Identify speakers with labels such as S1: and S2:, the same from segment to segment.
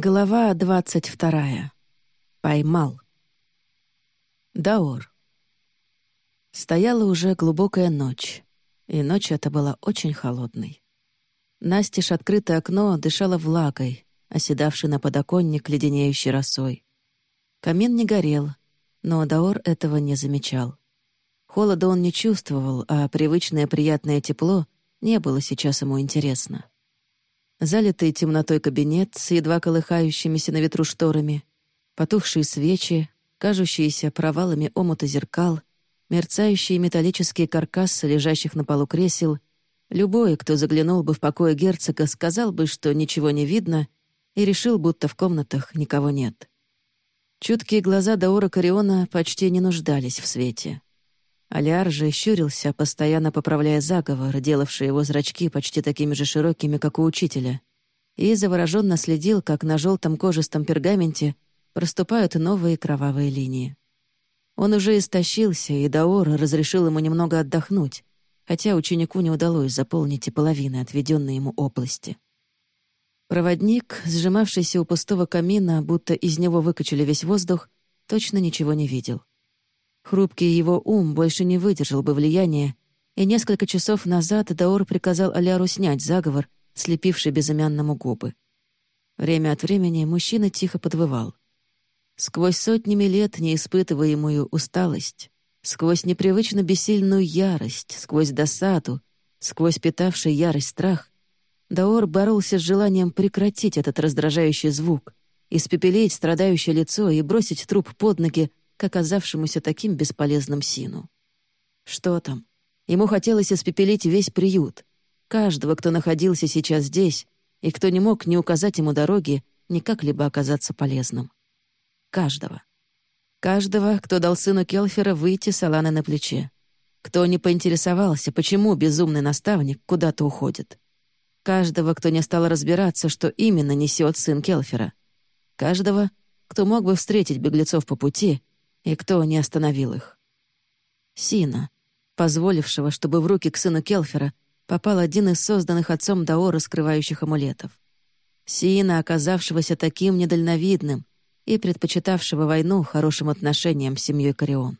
S1: Глава двадцать вторая. Поймал. Даор. Стояла уже глубокая ночь, и ночь эта была очень холодной. Настежь открытое окно дышало влагой, оседавшей на подоконник леденеющей росой. Камин не горел, но Даор этого не замечал. Холода он не чувствовал, а привычное приятное тепло не было сейчас ему интересно залитый темнотой кабинет с едва колыхающимися на ветру шторами, потухшие свечи, кажущиеся провалами омута зеркал, мерцающие металлические каркасы лежащих на полу кресел, любой, кто заглянул бы в покое герцога, сказал бы, что ничего не видно, и решил, будто в комнатах никого нет. Чуткие глаза Даора Кариона почти не нуждались в свете. Алиар же щурился, постоянно поправляя заговор, делавший его зрачки почти такими же широкими, как у учителя, и завороженно следил, как на желтом кожистом пергаменте проступают новые кровавые линии. Он уже истощился, и Даор разрешил ему немного отдохнуть, хотя ученику не удалось заполнить и половины отведенной ему области. Проводник, сжимавшийся у пустого камина, будто из него выкачали весь воздух, точно ничего не видел. Хрупкий его ум больше не выдержал бы влияния, и несколько часов назад Даор приказал Аляру снять заговор, слепивший безымянному губы. Время от времени мужчина тихо подвывал. Сквозь сотнями лет неиспытываемую усталость, сквозь непривычно бессильную ярость, сквозь досаду, сквозь питавший ярость страх, Даор боролся с желанием прекратить этот раздражающий звук, испепелить страдающее лицо и бросить труп под ноги к оказавшемуся таким бесполезным Сину. Что там? Ему хотелось испепелить весь приют, каждого, кто находился сейчас здесь, и кто не мог ни указать ему дороги, ни как-либо оказаться полезным. Каждого. Каждого, кто дал сыну Келфера выйти с Аланой на плече. Кто не поинтересовался, почему безумный наставник куда-то уходит. Каждого, кто не стал разбираться, что именно несет сын Келфера. Каждого, кто мог бы встретить беглецов по пути и кто не остановил их? Сина, позволившего, чтобы в руки к сыну Келфера попал один из созданных отцом Даора скрывающих амулетов. Сина, оказавшегося таким недальновидным и предпочитавшего войну хорошим отношениям с семьей Корион.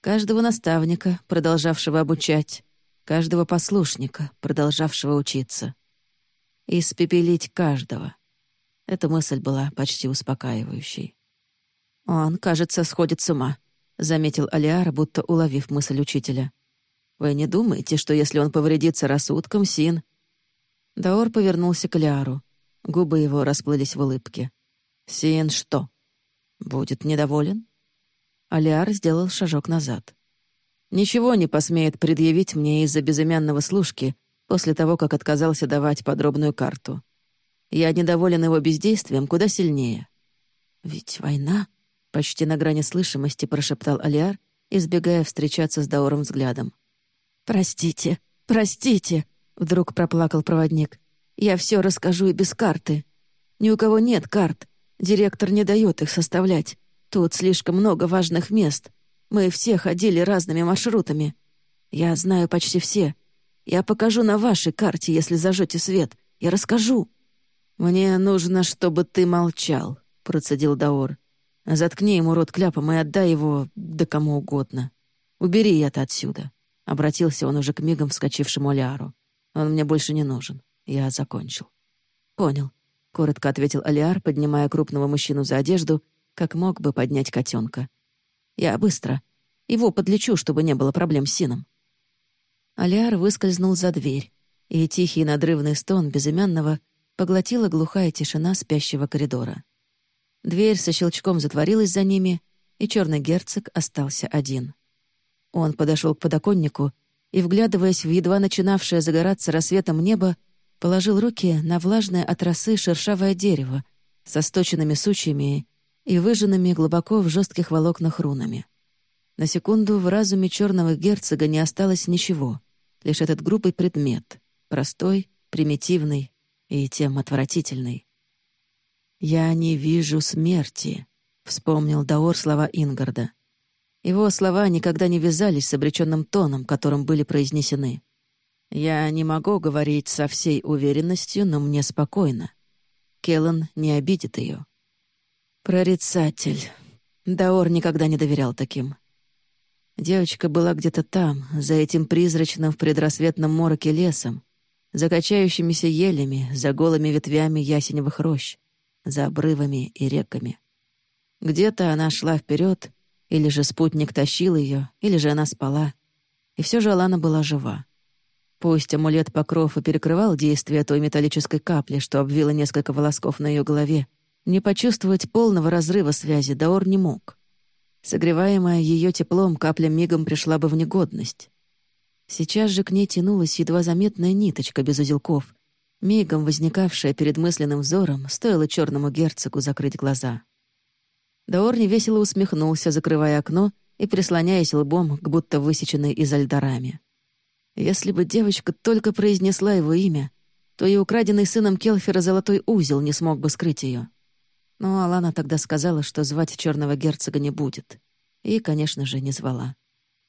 S1: Каждого наставника, продолжавшего обучать, каждого послушника, продолжавшего учиться. Испепелить каждого. Эта мысль была почти успокаивающей. «Он, кажется, сходит с ума», — заметил Алиар, будто уловив мысль учителя. «Вы не думаете, что если он повредится рассудком, Син...» Даор повернулся к Алиару. Губы его расплылись в улыбке. «Син что? Будет недоволен?» Алиар сделал шажок назад. «Ничего не посмеет предъявить мне из-за безымянного служки после того, как отказался давать подробную карту. Я недоволен его бездействием куда сильнее. Ведь война Почти на грани слышимости прошептал Алиар, избегая встречаться с Даором взглядом. «Простите, простите!» — вдруг проплакал проводник. «Я все расскажу и без карты. Ни у кого нет карт. Директор не дает их составлять. Тут слишком много важных мест. Мы все ходили разными маршрутами. Я знаю почти все. Я покажу на вашей карте, если зажжете свет. Я расскажу». «Мне нужно, чтобы ты молчал», — процедил Даор. Заткни ему рот кляпом и отдай его да кому угодно. Убери это отсюда». Обратился он уже к мигом вскочившему Алиару. «Он мне больше не нужен. Я закончил». «Понял», — коротко ответил Алиар, поднимая крупного мужчину за одежду, как мог бы поднять котенка. «Я быстро. Его подлечу, чтобы не было проблем с Сином». Алиар выскользнул за дверь, и тихий надрывный стон безымянного поглотила глухая тишина спящего коридора. Дверь со щелчком затворилась за ними, и черный герцог остался один. Он подошел к подоконнику и, вглядываясь в едва начинавшее загораться рассветом небо, положил руки на влажное от росы шершавое дерево со сточенными сучьями и выжженными глубоко в жестких волокнах рунами. На секунду в разуме черного герцога не осталось ничего, лишь этот грубый предмет, простой, примитивный и тем отвратительный. «Я не вижу смерти», — вспомнил Даор слова Ингарда. Его слова никогда не вязались с обреченным тоном, которым были произнесены. «Я не могу говорить со всей уверенностью, но мне спокойно. Келлан не обидит ее. Прорицатель. Даор никогда не доверял таким. Девочка была где-то там, за этим призрачным в предрассветном мороке лесом, за качающимися елями, за голыми ветвями ясеневых рощ, за обрывами и реками. Где-то она шла вперед, или же спутник тащил ее, или же она спала. И все же Алана была жива. Пусть амулет покров и перекрывал действие той металлической капли, что обвила несколько волосков на ее голове, не почувствовать полного разрыва связи Даор не мог. Согреваемая ее теплом, капля мигом пришла бы в негодность. Сейчас же к ней тянулась едва заметная ниточка без узелков, мигом возникавшая перед мысленным взором, стоило черному герцогу закрыть глаза. Даор невесело усмехнулся, закрывая окно и прислоняясь лбом к будто высеченной изо льда раме. Если бы девочка только произнесла его имя, то и украденный сыном Келфера золотой узел не смог бы скрыть ее. Но Алана тогда сказала, что звать черного герцога не будет. И, конечно же, не звала.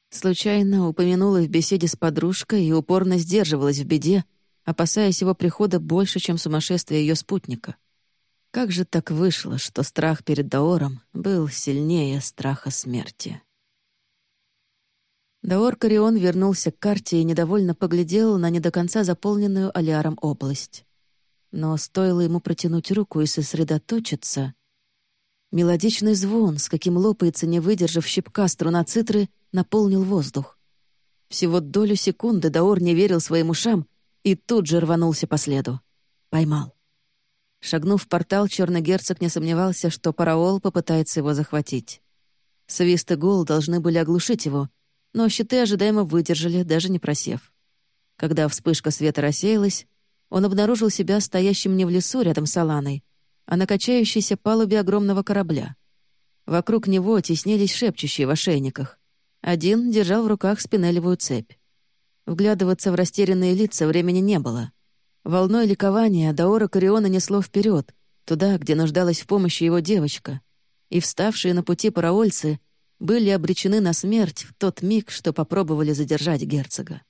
S1: Случайно упомянула в беседе с подружкой и упорно сдерживалась в беде, опасаясь его прихода больше, чем сумасшествие ее спутника. Как же так вышло, что страх перед Даором был сильнее страха смерти? Даор Карион вернулся к карте и недовольно поглядел на не до конца заполненную Алиаром область. Но стоило ему протянуть руку и сосредоточиться... Мелодичный звон, с каким лопается, не выдержав щипка струна цитры, наполнил воздух. Всего долю секунды Даор не верил своим ушам и тут же рванулся по следу. Поймал. Шагнув в портал, черный герцог не сомневался, что Параол попытается его захватить. Свист и гул должны были оглушить его, но щиты ожидаемо выдержали, даже не просев. Когда вспышка света рассеялась, он обнаружил себя стоящим не в лесу рядом с Аланой, а на качающейся палубе огромного корабля. Вокруг него теснились шепчущие в ошейниках. Один держал в руках спинелевую цепь. Вглядываться в растерянные лица времени не было. Волной ликования Даора Кориона несло вперед, туда, где нуждалась в помощи его девочка. И вставшие на пути параольцы были обречены на смерть в тот миг, что попробовали задержать герцога.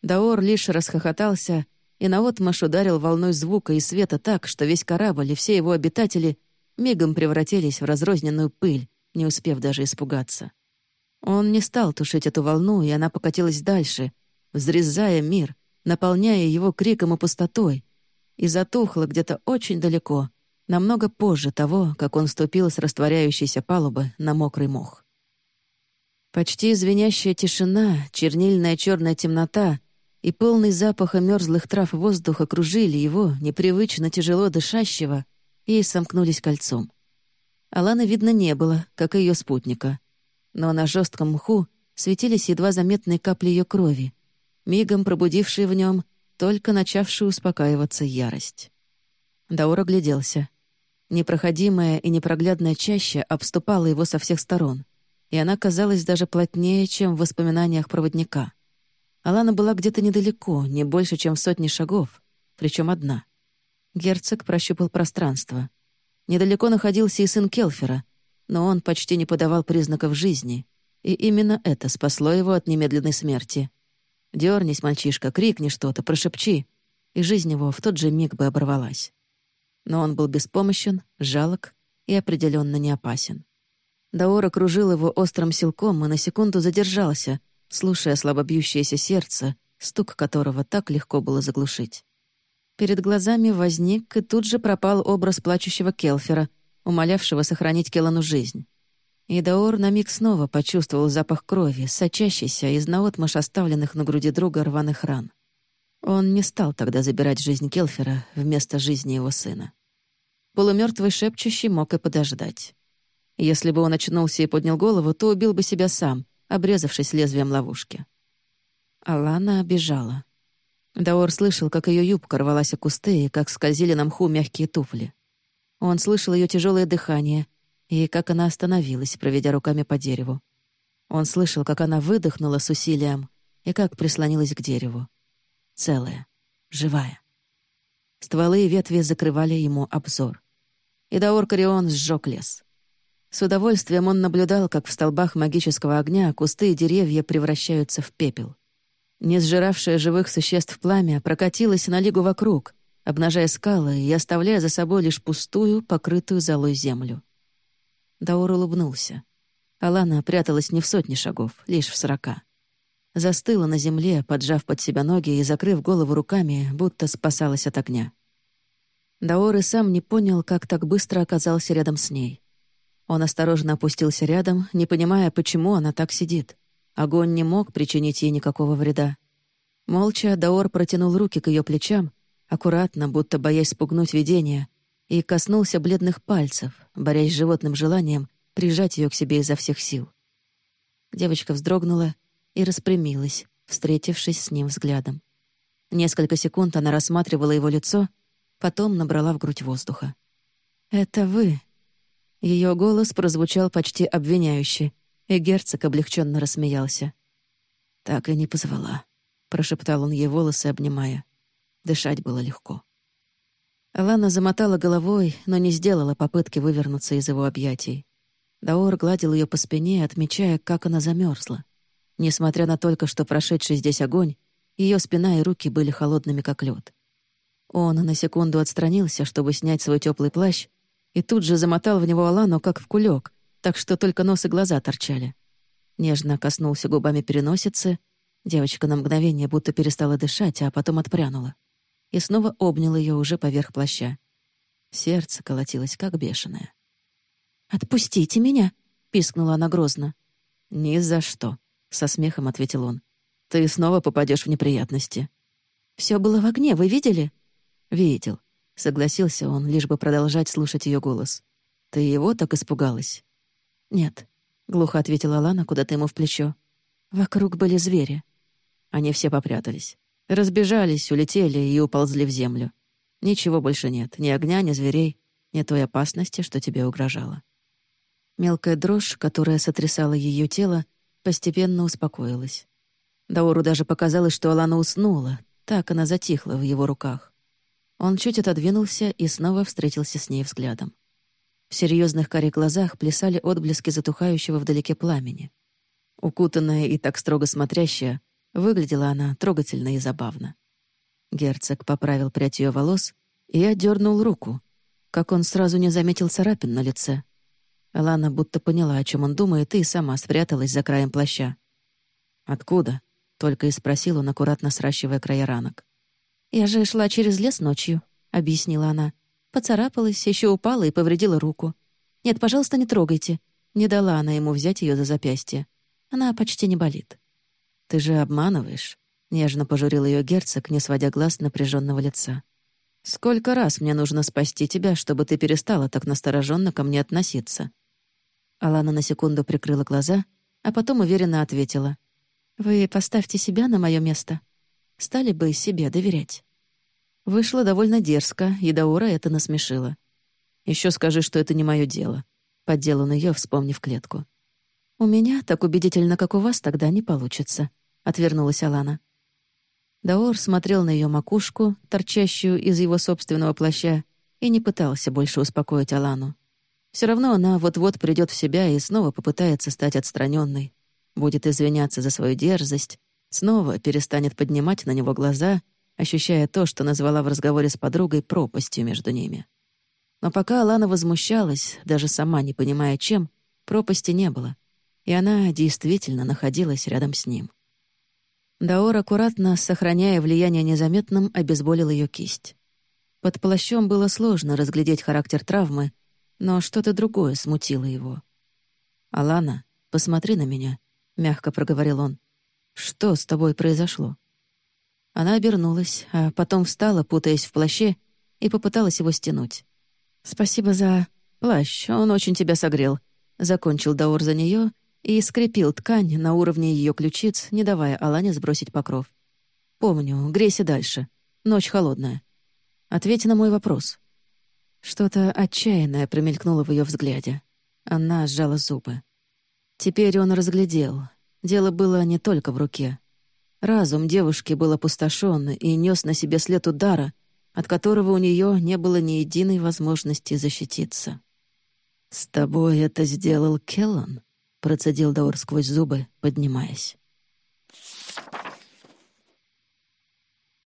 S1: Даор лишь расхохотался и наотмашь ударил волной звука и света так, что весь корабль и все его обитатели мигом превратились в разрозненную пыль, не успев даже испугаться. Он не стал тушить эту волну, и она покатилась дальше, взрезая мир, наполняя его криком и пустотой, и затухла где-то очень далеко, намного позже того, как он ступил с растворяющейся палубы на мокрый мох. Почти звенящая тишина, чернильная черная темнота и полный запаха мерзлых трав воздух окружили его, непривычно тяжело дышащего, и сомкнулись кольцом. Аланы видно не было, как и ее спутника. Но на жестком мху светились едва заметные капли ее крови, мигом пробудившие в нем только начавшую успокаиваться ярость. Даур огляделся. Непроходимая и непроглядная чаща обступала его со всех сторон, и она казалась даже плотнее, чем в воспоминаниях проводника — Алана была где-то недалеко, не больше, чем в сотни шагов, причем одна. Герцог прощупал пространство. Недалеко находился и сын Келфера, но он почти не подавал признаков жизни, и именно это спасло его от немедленной смерти. Дернись, мальчишка, крикни что-то, прошепчи, и жизнь его в тот же миг бы оборвалась. Но он был беспомощен, жалок и определенно не опасен. Даор окружил его острым силком и на секунду задержался — слушая слабо бьющееся сердце, стук которого так легко было заглушить. Перед глазами возник и тут же пропал образ плачущего Келфера, умолявшего сохранить Келану жизнь. И Даор на миг снова почувствовал запах крови, сочащийся из наотмашь оставленных на груди друга рваных ран. Он не стал тогда забирать жизнь Келфера вместо жизни его сына. Полумертвый шепчущий мог и подождать. Если бы он очнулся и поднял голову, то убил бы себя сам, обрезавшись лезвием ловушки. Алана бежала. Даор слышал, как ее юбка рвалась о кусты и как скользили на мху мягкие туфли. Он слышал ее тяжелое дыхание и как она остановилась, проведя руками по дереву. Он слышал, как она выдохнула с усилием и как прислонилась к дереву. Целая, живая. Стволы и ветви закрывали ему обзор. И Даор Карион сжег лес. С удовольствием он наблюдал, как в столбах магического огня кусты и деревья превращаются в пепел. Не сжиравшее живых существ пламя прокатилось на лигу вокруг, обнажая скалы и оставляя за собой лишь пустую, покрытую золой землю. Даор улыбнулся. Алана пряталась не в сотне шагов, лишь в сорока. Застыла на земле, поджав под себя ноги и закрыв голову руками, будто спасалась от огня. Даор и сам не понял, как так быстро оказался рядом с ней. Он осторожно опустился рядом, не понимая, почему она так сидит. Огонь не мог причинить ей никакого вреда. Молча Даор протянул руки к ее плечам, аккуратно, будто боясь спугнуть видение, и коснулся бледных пальцев, борясь с животным желанием прижать ее к себе изо всех сил. Девочка вздрогнула и распрямилась, встретившись с ним взглядом. Несколько секунд она рассматривала его лицо, потом набрала в грудь воздуха. «Это вы?» Ее голос прозвучал почти обвиняюще, и герцог облегченно рассмеялся. «Так и не позвала», — прошептал он ей волосы, обнимая. Дышать было легко. Алана замотала головой, но не сделала попытки вывернуться из его объятий. Даор гладил ее по спине, отмечая, как она замерзла. Несмотря на только что прошедший здесь огонь, ее спина и руки были холодными, как лед. Он на секунду отстранился, чтобы снять свой теплый плащ, и тут же замотал в него Алану, как в кулек, так что только нос и глаза торчали. Нежно коснулся губами переносицы. Девочка на мгновение будто перестала дышать, а потом отпрянула. И снова обнял ее уже поверх плаща. Сердце колотилось, как бешеное. «Отпустите меня!» — пискнула она грозно. «Ни за что!» — со смехом ответил он. «Ты снова попадешь в неприятности». Все было в огне, вы видели?» «Видел», — согласился он, лишь бы продолжать слушать ее голос. «Ты его так испугалась?» «Нет», — глухо ответила Лана куда-то ему в плечо. «Вокруг были звери». Они все попрятались. Разбежались, улетели и уползли в землю. Ничего больше нет, ни огня, ни зверей, ни той опасности, что тебе угрожала. Мелкая дрожь, которая сотрясала ее тело, постепенно успокоилась. Дауру даже показалось, что Алана уснула, так она затихла в его руках. Он чуть отодвинулся и снова встретился с ней взглядом. В серьезных карих глазах плясали отблески затухающего вдалеке пламени. Укутанная и так строго смотрящая, выглядела она трогательно и забавно. Герцог поправил прядь ее волос и отдернул руку, как он сразу не заметил царапин на лице. Алана будто поняла, о чем он думает, и сама спряталась за краем плаща. «Откуда?» — только и спросил он, аккуратно сращивая края ранок. «Я же шла через лес ночью», — объяснила она. Поцарапалась, еще упала и повредила руку. «Нет, пожалуйста, не трогайте». Не дала она ему взять ее за запястье. Она почти не болит. «Ты же обманываешь», — нежно пожурил ее герцог, не сводя глаз напряженного лица. «Сколько раз мне нужно спасти тебя, чтобы ты перестала так настороженно ко мне относиться?» Алана на секунду прикрыла глаза, а потом уверенно ответила. «Вы поставьте себя на мое место. Стали бы себе доверять». Вышло довольно дерзко, и Даура это насмешило. Еще скажи, что это не мое дело», — поддел он ее, вспомнив клетку. «У меня так убедительно, как у вас, тогда не получится», — отвернулась Алана. Даор смотрел на ее макушку, торчащую из его собственного плаща, и не пытался больше успокоить Алану. Все равно она вот-вот придет в себя и снова попытается стать отстраненной, будет извиняться за свою дерзость, снова перестанет поднимать на него глаза — ощущая то, что назвала в разговоре с подругой пропастью между ними. Но пока Алана возмущалась, даже сама не понимая чем, пропасти не было, и она действительно находилась рядом с ним. Даор, аккуратно, сохраняя влияние незаметным, обезболил ее кисть. Под плащом было сложно разглядеть характер травмы, но что-то другое смутило его. «Алана, посмотри на меня», — мягко проговорил он. «Что с тобой произошло?» Она обернулась, а потом встала, путаясь в плаще, и попыталась его стянуть. «Спасибо за плащ, он очень тебя согрел», — закончил Даор за нее и скрепил ткань на уровне ее ключиц, не давая Алане сбросить покров. «Помню, грейся дальше. Ночь холодная. Ответь на мой вопрос». Что-то отчаянное промелькнуло в ее взгляде. Она сжала зубы. Теперь он разглядел. Дело было не только в руке. Разум девушки был опустошен и нес на себе след удара, от которого у нее не было ни единой возможности защититься. «С тобой это сделал Келлан?» — процедил Даор сквозь зубы, поднимаясь.